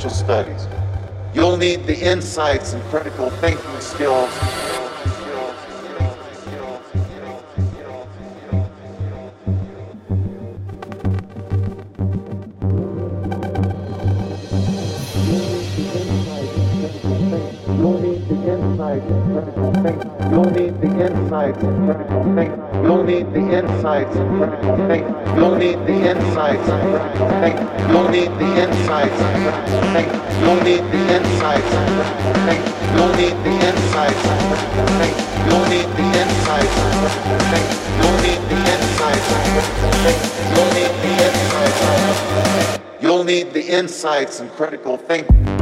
social studies. You'll need the insights and critical thinking skills You'll need the insights and critical thinking. Need the insights and thinking. You'll need the insights and thinking. You'll need the insights and thinking. You'll need the insights and thinking. You'll need the insights and thinking. You'll need the insights and thinking. You'll need the insights and thinking. You'll need the insights. You'll need the insights and critical thinking.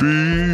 Before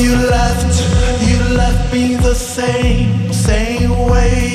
you left, you left me the same, same way.